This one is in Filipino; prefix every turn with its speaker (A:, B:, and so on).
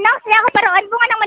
A: anak, sinakaparaon mo nga ng